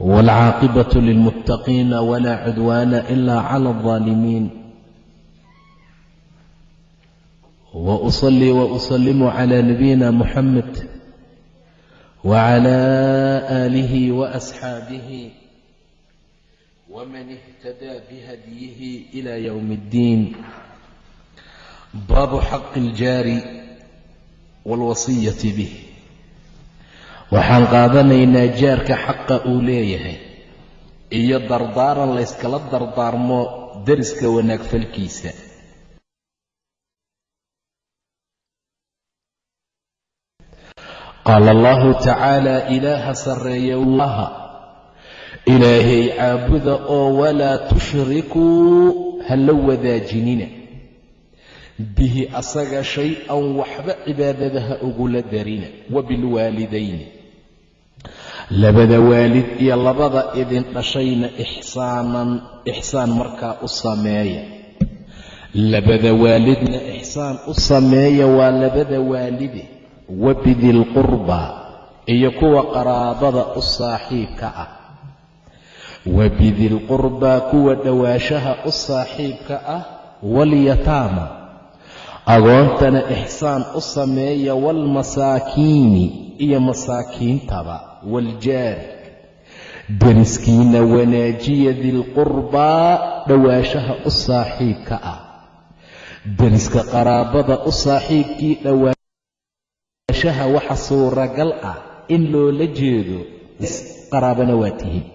والعاقبة للمتقين ولا عدوان إلا على الظالمين وأصلي وأسلم على نبينا محمد وعلى آله وأصحابه ومن اهتدى بهديه إلى يوم الدين باب حق الجار والوصية به waxaan qaadanaynaa jaarka xaqa uu leeyahay. Iyo dardaaran layskala dardaarmo deriska wanaag falkiisa qaala allahu tacaala ilaaha sarreeya waha ilaahay caabuda oo walaa tushrikuu ha la wadaajinina. Bihi asaga shay-an waxba cibaadadaha ugula darina wa bilwaalidayni labada waalid iyo labada idin dhashayna ixsaanan ixsaan markaa u sameeya. Labada waalidna ixsaan u sameeya waa labada waalide wa bidilqurbaa iyo kuwa qaraabada u saaxiibka ah. Wa bidilqurbaa kuwa dhowaashaha u saaxiibka ah walyataama agoontana ixsaan u sameeya waalmasaakiini iyo masaakiintaba waaljaari deriskiina wanaajiya dilqurbaa dhowaashaha u saaxiibka ah. Deriska qaraabada u saaxiibkii dhowaashaha waxa suuragal ah in loola jeedo qaraabana waa tihiin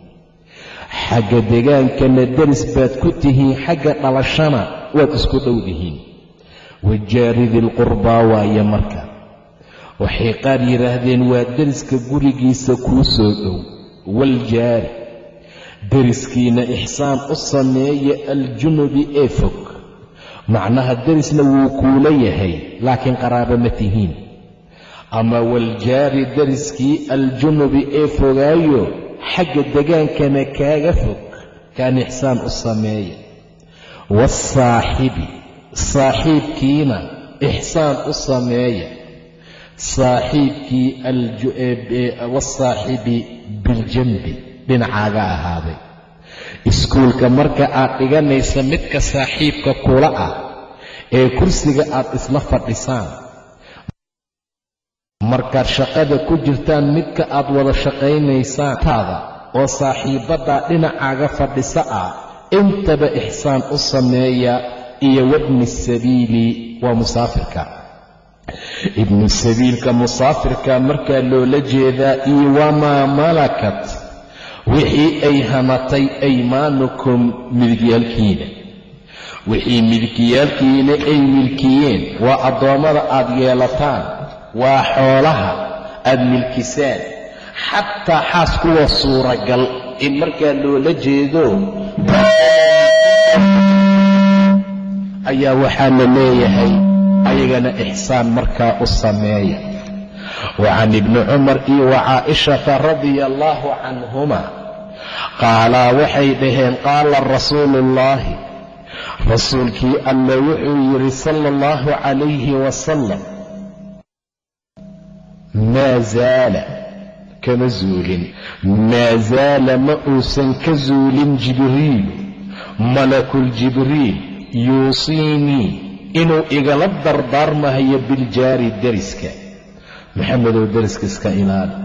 xagga degaankana deris baad ku tihiin xagga dhalashana waad isku dhowdihiin wajaari dilqurbaa waaye marka waxay qaar yidhaahdeen waa deriska gurigiisa kuu soo dhow waljaari deriskiina ixsaan u sameeya aljunubi ee fog. Macnaha derisna wuu kuula yahay laakiin qaraabo ma tihiin. Ama waljaari deriskii aljunubi ee fogaayo xagga degaankana kaaga fog kaan ixsaan u sameeya wasaaxibi saaxiibkiina ixsaan u sameeya saaxiibkii wasaaxibi biljambi dhinacaaga ahaaday. Iskuulka marka aad dhiganaysa midka saaxiibka kula ah ee kursiga aad isla fadhisaan markaad shaqada ku jirtaan midka aad wada shaqaynaysaan taada oo saaxiibaddaa dhinacaaga fadhisa ah intaba ixsaan u sameeya iyo wabni sabiili waa musaafirka ibnu sabiilka musaafirka markaa loola jeedaa iyo wamaa malakat? Wixii ay hanatay aymaanukum midigyaalkiina wixii midigyaalkiina ay milkiyeen waa addoommada aad yeelataan waa xoolaha aad milkisaan xataa xaas kuwa suuragal in markaa loola jeedo ayaa waxaa la leeyahay ayagana ixsaan markaa u sameeya. Wa can ibni cumar iyo wa caa'ishata radia allaahu canhuma qaalaa waxay dhaheen qaala rasuuluullaahi rasuulkii alle wuxuu yidhi sala allahu calayhi wasalam maa zaala kama zuulin maa zaala ma uusan ka zuulin jibriilu malakuljibriil yuusiinii inuu igala dardaarmahayo biljaari deriska. Maxamedow deriska iska ilaali.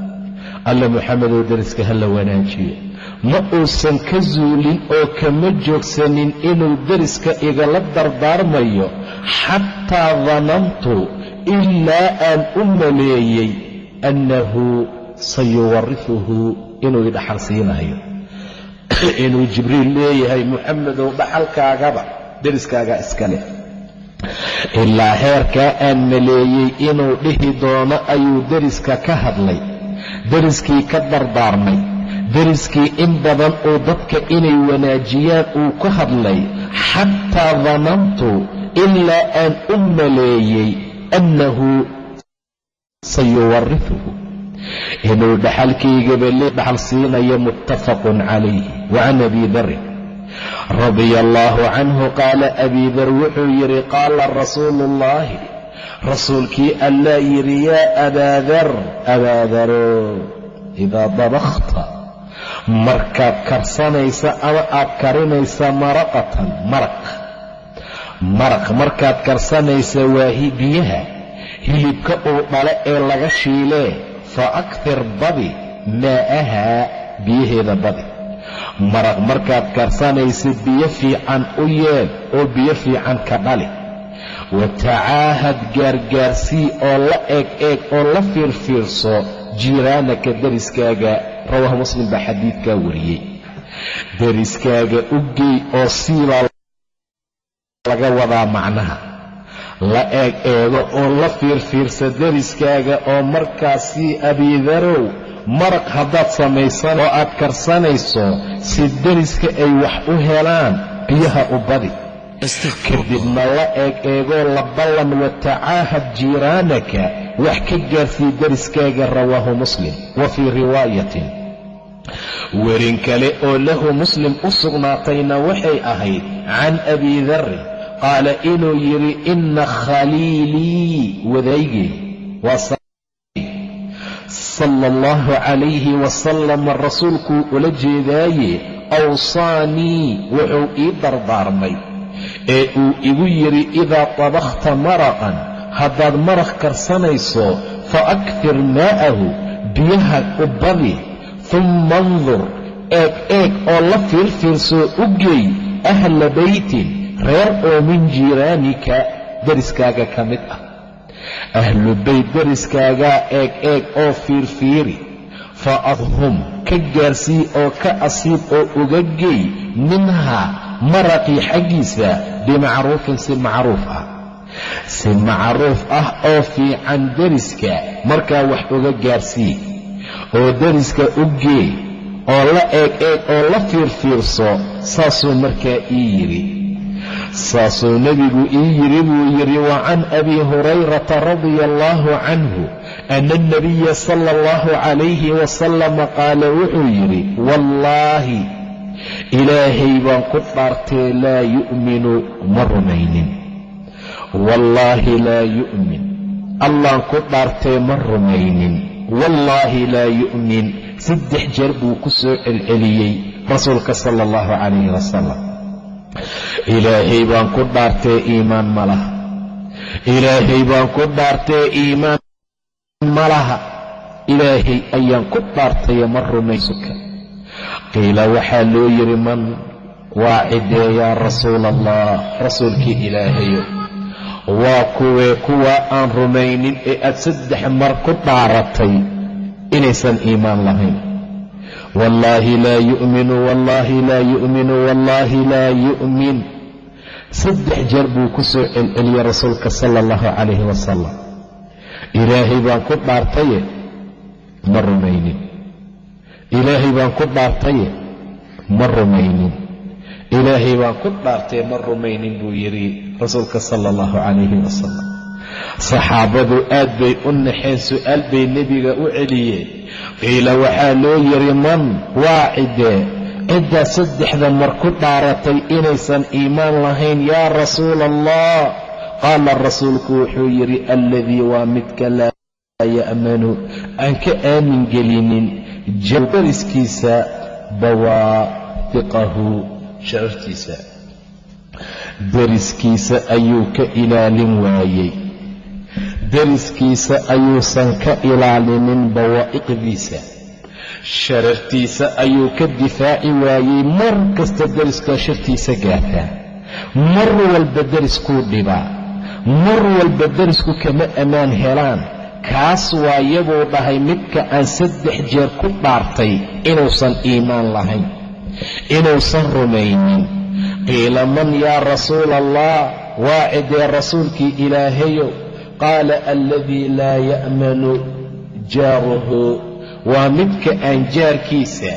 Alla maxamedow deriska ha la wanaajiyo. Ma uusan ka zuulin oo kama joogsanin inuu deriska igala dardaarmayo xataa danantu ilaa aan u maleeyey annahu sayuwarifuhu inuu idhaxal siinayo. Inuu jibriil leeyahay muxamedow dhaxalkaagaba deriskaagaa iska leh ilaa heerkaa aan maleeyey inuu dhihi doono ayuu deriska ka hadlay deriskii ka dardaarmay deriskii in badan uu dadka inay wanaajiyaan uu ka hadlay xataa danantu ilaa aan u maleeyey annahu sayuwarifuhu inuu dhaxalkaygaba lee dhaxal siinayo muttafaqun calayh wacan abi darin radia allaahu canhu qaala abi dar wuxuu yidhi qaala rasuulu ullaahi rasuulkii allaa yidhi yaa abaadar abaadaro idaa dabakhta markaad karsanaysa ama aad karinaysa maraqatan maraq maraq markaad karsanaysa waahi biyaha hilibka uu dhale ee laga shiilee fa aktir badi maa'ahaa biyaheeda badi maraq markaad karsanaysa biyo fiican u yeel oo biyo fiican ka dhali. Wa tacaahad gaargaarsii oo la eeg eeg oo la fiirfiirso jiiraanaka deriskaaga rawaahu muslim baa xadiidkaa wariyey. Deriskaaga u geey oo siibaa laga wadaa macnaha. La eeg eego oo la fiirfiirsa deriskaaga oo markaasii abiidarow maraq haddaad samaysan oo aad karsanayso si deriska ay wax u helaan biyaha u badi. Kadibna la eeg eegoo la ballan wa tacaahad jiiraanaka wax ka gaarsii deriskaaga rawaahu muslim wa fii riwaayatin. Werin kale oo lahu muslim u sugnaatayna waxay ahayd can abi darrin qaala inuu yidhi inna khaliilii wadaygii. Waa sala allahu calayhi wasalam rasuulkuu ula jeedaaye awsaanii wuxuu ii dardaarmay. Ee uu igu yidhi idaa tabakhta maraqan haddaad maraq karsanayso fa akfir maa'ahu biyaha u badi humma andur eeg eeg oo la fiirfiirsoo u geey ahla beytin reer oo min jiiraanika deriskaaga ka mid ah ahlu beyt deriskaagaa eeg eeg oo fiirfiiri fa adhum ka gaarsii oo ka asiib oo uga geey minhaa maraqii xaggiisa bimacruufin si macruuf ah. Si macruuf ah oo fiican deriska markaa wax uga gaarsii oo deriska u gee oo la eeg eeg oo la fiirfiirso saasuu markaa ii yidhi saasuu nebigu ii yidhi buu yidhi wa can abi hurayrata radia allaahu canhu ana alnabiya sala allahu calayhi wasalama qaala wuxuu yidhi wallaahi ilaahay baan ku dhaartee laa yu'minu ma rumaynin. Wallaahi laa yu'min allaan ku dhaartee ma rumaynin. Wallaahi laa yu'min saddex jeer buu ku soo celceliyey rasuulka sala allahu calayhi wasalam ilaahay baan ku dhaartee iimaan ma laha. Ilaahay baan ku dhaartee iimaan ma laha. Ilaahay ayaan ku dhaartaye ma rumaysuka qiila waxaa loo yidhi man waa cidee yaa rasuula allah rasuulkii ilaahayo. Waa kuwee kuwa aan rumaynin ee aad saddex mar ku dhaaratay inaysan iimaan lahayn wallaahi laa yu'minu wallaahi laa yu'minu wallaahi laa yu'min. Saddex jeer buu ku soo celceliyey rasuulka sala allahu calayhi wasalam ilaahay baan ku dhaartaye ma rumaynin. Ilaahay baan ku dhaartaye ma rumaynin. Ilaahay baan ku dhaartaye ma rumaynin buu yidhi rasuulka sala allahu calayhi wasalam saxaabadu aad bay u naxeen su'aal bay nebiga u celiyeen. qiila waxaa loo yidhi man waa ciddee ciddaa saddexda mar ku dhaaratay inaysan iimaan lahayn yaa rasuula allah qaala rasuulku wuxuu yidhi alladii waa midka laa ya'manu aan ka aamin gelinin jawdariskiisa bawaafiqahu sharaftiisa deriskiisa ayuu ka ilaalin waayey deriskiisa ayuusan ka ilaalinin bawaa'iqdiisa. Sharartiisa ayuu ka difaaci waayey mar kasta deriskaa shartiisa gaartaa mar walba deriskuu dhibaa mar walba derisku kama ammaan helaan. Kaas waayabuu dhahay midka aan saddex jeer ku dhaartay inuusan iimaan lahayn inuusan rumaynin. Qiila man yaa rasuula allah waa cidee rasuulkii ilaahayow qaala alladii laa ya'manu jaaruhu waa midka aan jaarkiisa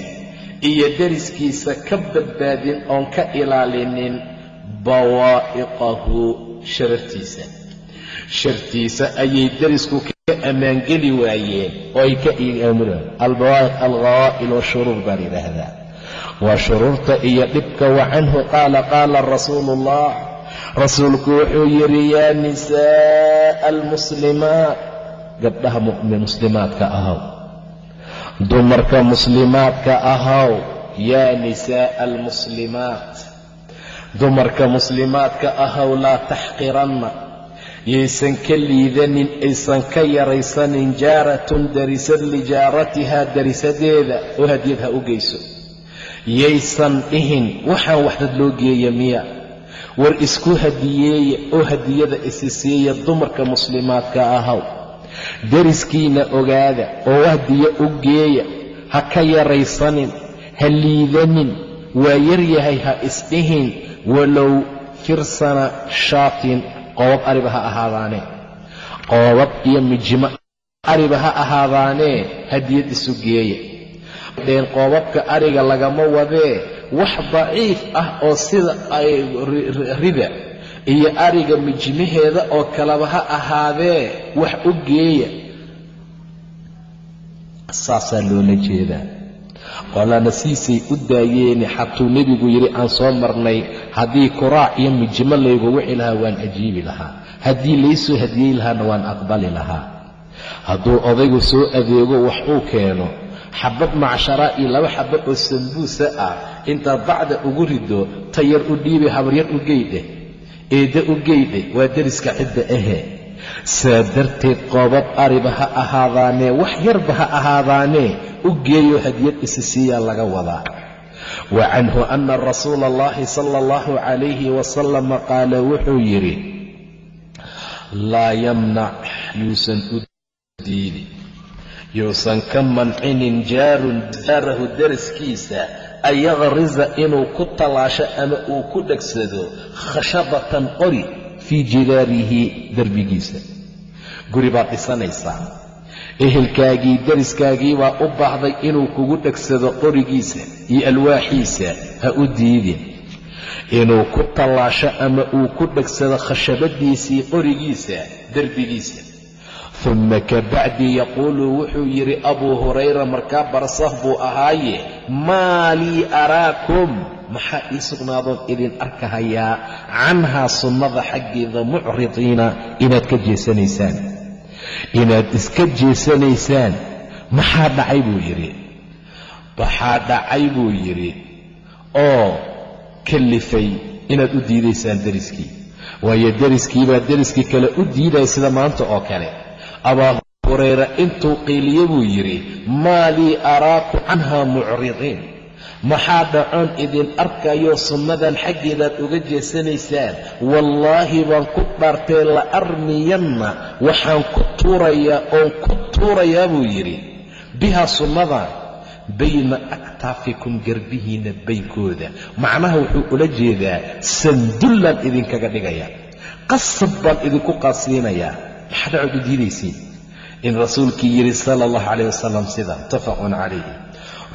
iyo deriskiisa ka badbaadin oon ka ilaalinin bawaa'iqahu sharartiisa shartiisa ayay derisku ka ammaangeli waayeen oo ay ka iamuraan albawaa'iq alghawaa'il washuruur baa la yidhaahdaa. Waa shuruurta iyo dhibka wa canhu qaala qaala rasuulu ullah rasuulku wuxuu yidhi yaa nisaa'a almuslimaat gabdhaha muslimaadka ahaw dumarka muslimaadka ahaw yaa nisaa'a almuslimaat. Dumarka muslimaadka ahaw laa taxqiranna. Yaysan ka liidanin aysan ka yaraysanin jaaratun darisad lijaaratihaa darisadeeda. Oo hadiyad ha u geyso. Yaysan dhihin waxaan waxdad loo geeya miya war isku hadiyeeya oo hadiyada isi siiya dumarka muslimaadka ahaw. Deriskiina ogaada oo hadiyo u geeya ha ka yaraysanin ha liidanin waa yaryahay ha isdhihin walow firsana shaatin qoobab ariba ha ahaadaane. Qoobab iyo mijimo ariba ha ahaadaanee hadiyad isu geeya dheen qoobabka ariga lagama wadee wax daciif ah oo sida ay rida iyo ariga mijimaheeda oo kaleba ha ahaadee wax u geeya. Saasaa loola jeedaa. Qolana siisay u daayeeni xatuu nebigu yidhi aan soo marnay haddii kuraac iyo mijimo laygu wici lahaa waan ajiibi lahaa. Haddii laysoo hadiyey lahaana waan aqbali lahaa. Hadduu odaygu soo adeego wax uu keeno xabad macsharaa iyo laba xaba oo sambuusa ah intaad bacda ugu rido tayar u dhiibay habaryar u geydheh eedda u geydhe waa deriska cidda ahe saa darteed qoobab ariba ha ahaadaanee wax yarba ha ahaadaanee u geeyo hadiyad isi siiyaa laga wadaa. Wa canhu ana rasuula allahi sala allahu calayhi wasalama qaala wuxuu yidhi laa yamnac yuusan u diidi. Yuusan ka mancinin jaarun jaarahu daraskiisa an yaqrisa inuu ku tallaasho ama uu ku dhegsado khashabatan qori fii jidaarihi derbigiisa guri baad dhisanaysaa ehelkaagii deriskaagii baa u baahday inuu kugu dhegsado qorigiisa iyo alwaaxiisa. Ha u diidin. Inuu ku tallaasho ama uu ku dhegsado khashabadiisii qorigiisa derbigiisa uma kabacdi yaquulu wuxuu yidhi abuu hurayra markaa barsaf buu ahaaye? Maa lii araakum. Maxaa ii sugnaadoon idin arkahayaa? Canhaa sunnada xaggeeda mucridiina inaad ka jeesanaysaan. Inaad iska jeesanaysaan. Maxaa dhacay buu yidhi? Waxaa dhacay buu yidhi oo kallifay inaad u diidaysaan deriskii. Waayo deriskii baa deriskii kale u diidaya sida maanta oo kale abaa hurayra intuu qiiliye buu yidhi maa lii araaku canhaa mucridiin? Maxaa dhacoon idin arkayo sunnadan xaggeedaad uga jeesanaysaan? Wallaahi baan ku dhaartee la armiyanna waxaan ku tuurayaa oon ku tuurayaa buu yidhi. Bihaa sunnadan bayna aktaafikum garbihiinna baynkooda. Macnaha wuxuu ula jeedaa sandullaan idinkaga dhigaya qasab baan idinku qaasiinayaa maxaa dhacood u diidaysiin in rasuulkii yidhi sala allahu calayh wasalam sida muttafaqun calayhi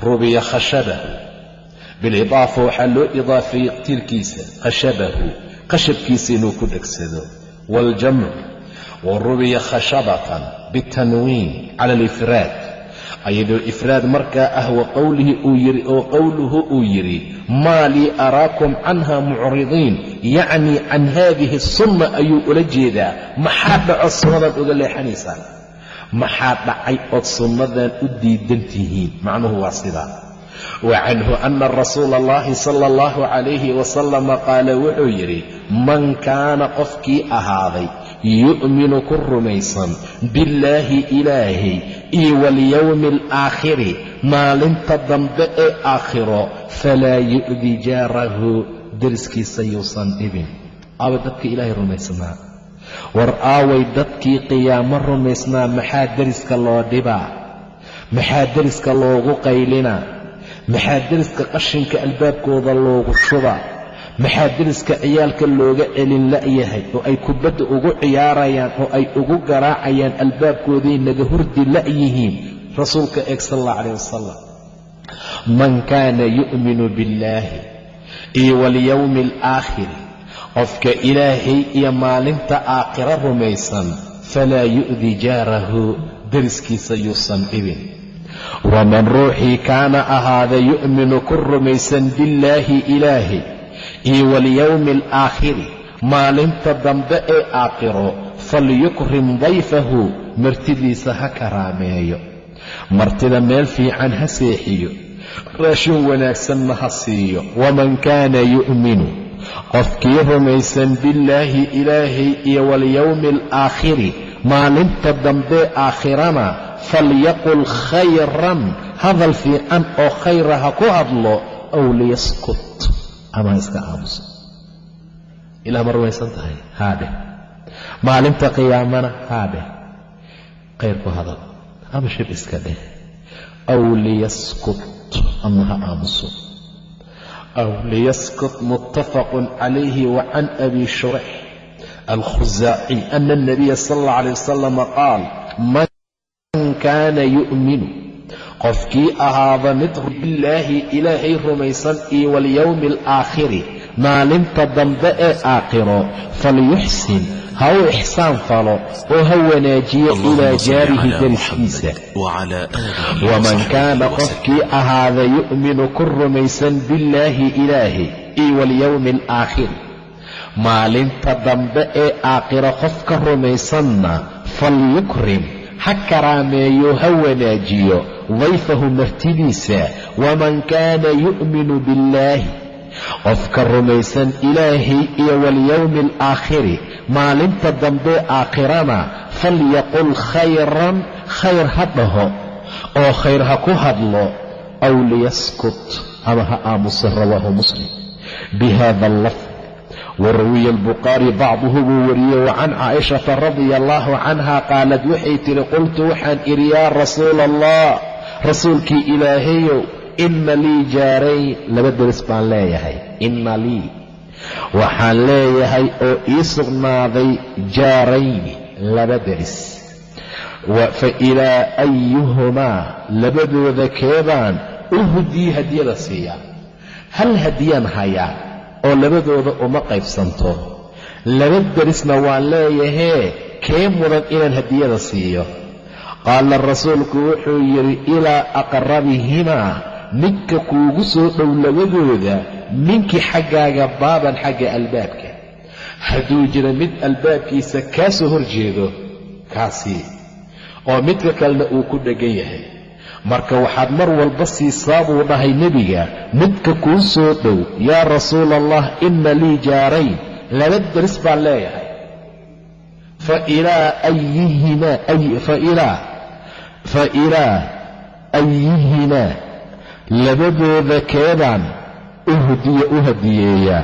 rubiya khashabahu. Bilidaafa waxaa loo idaafeeyey tiirkiisa khashabahu qashabkiisa inuu ku dhegsado waaljamc wa rubiya khashabatan bitanwiin cala alifraad ayadoo ifraad markaa ah wa uu yidhi oo qowluhu uu yidhi maa lii araakum canha mucridiin. Yacnii can haadihi sunna ayuu ula jeedaa. Maxaa dhaco sunnadan uga leexanaysaan? Maxaa dhacay ood sunnadan u diidan tihiin? Macnuhu waa sidaa wa canhu ana rasuula allahi sala allahu calayhi wasalama qaala wuxuu yidhi man kaana qofkii ahaaday yu'minu ku rumaysan billaahi ilaahay iyo walyowmi alaakhiri maalinta dambe ee aakhiro falaa yu'di jaarahu deriskiisa yuusan dhibin aaway dadka ilaahay rumaysnaa war aaway dadkii qiyaamo rumaysnaa maxaa deriska loo dhibaa maxaa deriska loogu qaylinaa maxaa deriska qashinka albaabkooda loogu shubaa maxaa deriska ciyaalka looga celin la'yahay oo ay kubadda ugu ciyaarayaan oo ay ugu garaacayaan albaabkooday naga hurdi la'yihiin rasuulka eeg sal allah calayh wasalam man kaana yu'minu biاllaahi iyo walyowmi alaakhiri qofka ilaahay iyo maalinta aakhiro rumaysan falaa yu'di jaarahu deriskiisa yuusan dhibin. Waman ruuxii kaana ahaada yu'minu ku rumaysan billaahi ilaahay iyo walyowmi alaakhiri maalinta dambe ee aakhiro falyukrim dayfahu martidiisa ha karaameeyo. Martida meel fiican ha seexiyo. Raashin wanaagsanna ha siiyo. Waman kaana yu'minu. Qofkii rumaysan billaahi ilaahay iyo walyowmi alaakhiri maalinta dambe aakhirana falyaqul khayran hadal fiican oo khayra ha ku hadlo aw liyaskut ama iska aamuso ilah ma rumaysan tahay? Haadheh maalinta qiyaamana? Haadheh khayr ku hadal ama shib iska dheh. Aw liyaskut ama ha aamuso. Aw liyaskut muttafaqun calayhi wa can abi shurax alkhusaaci ana alnabiya sala allah alay wasalam qaal man kaana yu'minu qofkii ahaada mid billaahi ilaahay rumaysan iyo walyowmi alaakhiri maalinta dambe ee aakhiro falyuxsin ha u ixsaan falo oo ha wanaajiyo ilaa jaarihi deriskiisa waman kaana qofkii ahaada yu'minu ku rumaysan billaahi ilaahi iyo walyowmi alaakhiri maalinta dambe ee aakhiro qofka rumaysanna falyukrim ha karaameeyo ha wanaajiyo. Dayfahu martidiisa waman kaana yu'minu billaahi. Qofka rumaysan ilaahay iyo walyowmi alaakhiri maalinta dambe aakhirana falyaqul khayran khayr ha dhaho. Oo khayr ha ku hadlo aw liyaskut ama ha aamuso rawaahu muslim. Bihada allafd warawiya albukhaari bacduhu buu wariyey wa can caaishata radia allaahu canha qaalad waxay tihi qultu waxaan idhi yaa rasuula allah rasuulkii ilaahayow inna lii jaarayn laba deris baan leeyahay inna lii waxaan leeyahay oo ii sugnaaday jaarayni laba deris fa ilaa ayuhumaa labadooda keebaan u hudii hadiyada siiyaa hal hadiyaan hayaa oo labadooda uma qaybsanto. Laba derisna waan leeyahee kee mudan inaan hadiyada siiyo? Qaala rasuulku wuxuu yidhi ilaa aqrabihimaa midka kuugu soo dhow labadooda ninkii xaggaaga baaban xagga albaabka. Hadduu jiro mid albaabkiisa kaa soo hor jeedo kaasii oo midka kalena uu ku dheggan yahay marka waxaad mar walba siisaa buu dhahay nebiga midka kuu soo dhow yaa rasuula allah inna lii jaarayn. Laba deris baan leeyahay. Fa ilaa ayihimaa labadooda keedaan u hadiyeeyaa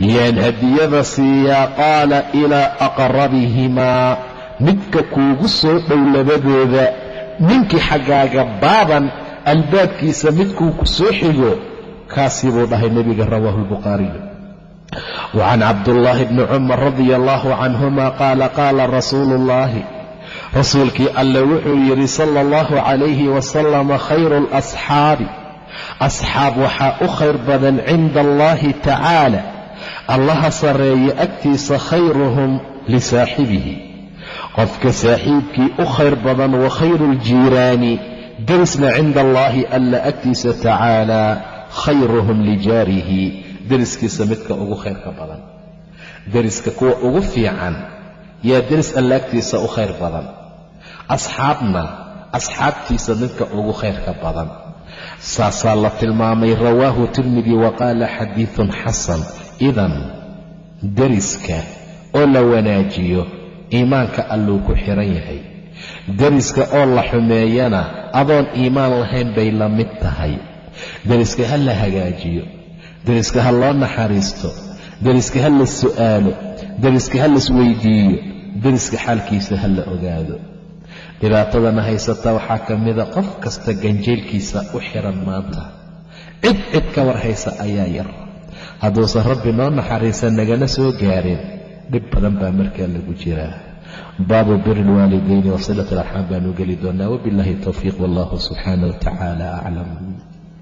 yaan hadiyada siiyaa qaala ilaa aqrabihimaa midka kuugu soo dhow labadooda ninkii xaggaaga baaban albaabkiisa midkuu ku soo xigo kaasii buu dhahay nebiga rawaahu albukhaariyu wa can cabdullaahi bni cumar radia allaahu canhuma qaala qaala rasuulu ullaahi rasuulkii alle wuxuu yidhi sala allahu calayhi wasalama khayru alasxaabi asxaab waxaa u khayr badan cinda allaahi tacaala allaha sarreeye agtiisa khayruhum lisaaxibihi qofka saaxiibkii u khayr badan wa khayru ljiiraani derisna cinda allaahi alla agtiisa tacaalaa khayruhum lijaarihi deriskiisa midka ugu khayrka badan. Deriska kuwa ugu fiican yaa deris alla agtiisa u khayr badan. Asxaabna asxaabtiisa midka ugu khayrka badan. Saasaa la tilmaamay rawaahu tirmidi wa qaala xadiidun xasan. Idan deriska oo la wanaajiyo iimaanka alluu ku xiran yahay. Deriska oo la xumeeyana adoon iimaan lahayn bay la mid tahay. Deriska ha la hagaajiyo. Deriska ha loo naxariisto. Deriska ha la su'aalo. Deriska ha laisweydiiyo deriska xaalkiisa ha la ogaado. Dhibaatadana haysata waxaa ka mida qof kasta ganjeelkiisa u xiran maanta. Cid cid ka war haysa ayaa yar. Hadduusan rabbi noo naxariisan nagana soo gaarin dhib badan baa markaa lagu jiraa. Baabu biri lwaalidayni wasilat alarxaam baanu geli doonaa. Wabillahi towfiiq wallahu subxaana wa aclam